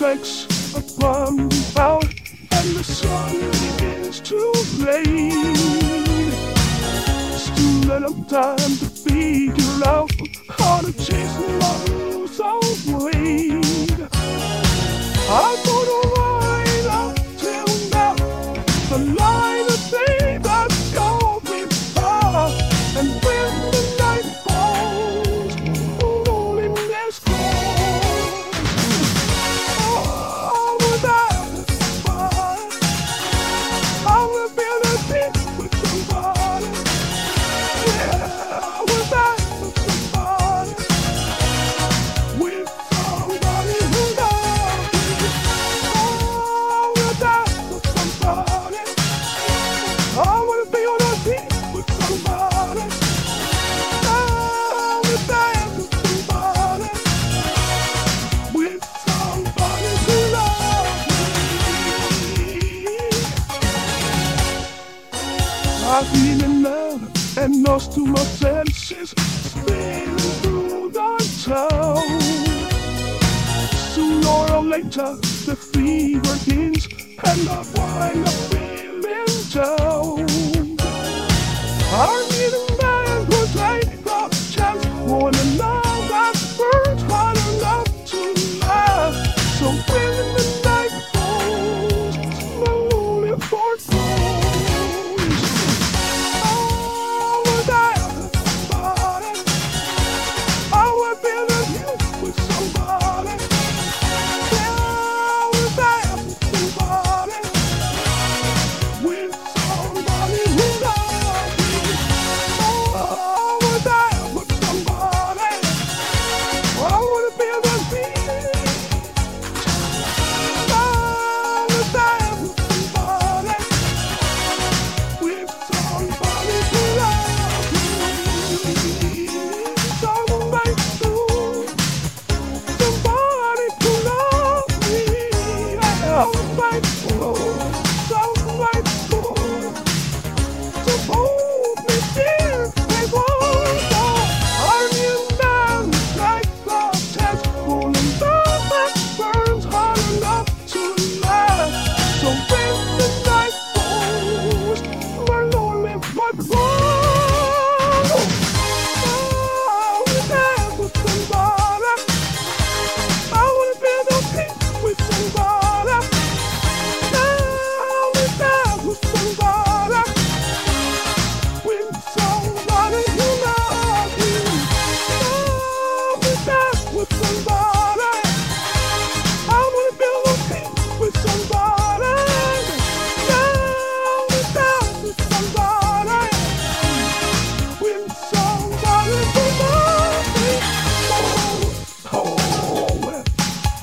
reflects upon the out, and the sun begins to rain. Still enough time to feeling love and lost to my senses, spinning through the town. Sooner or later, the fever hits and I wind up feeling down. I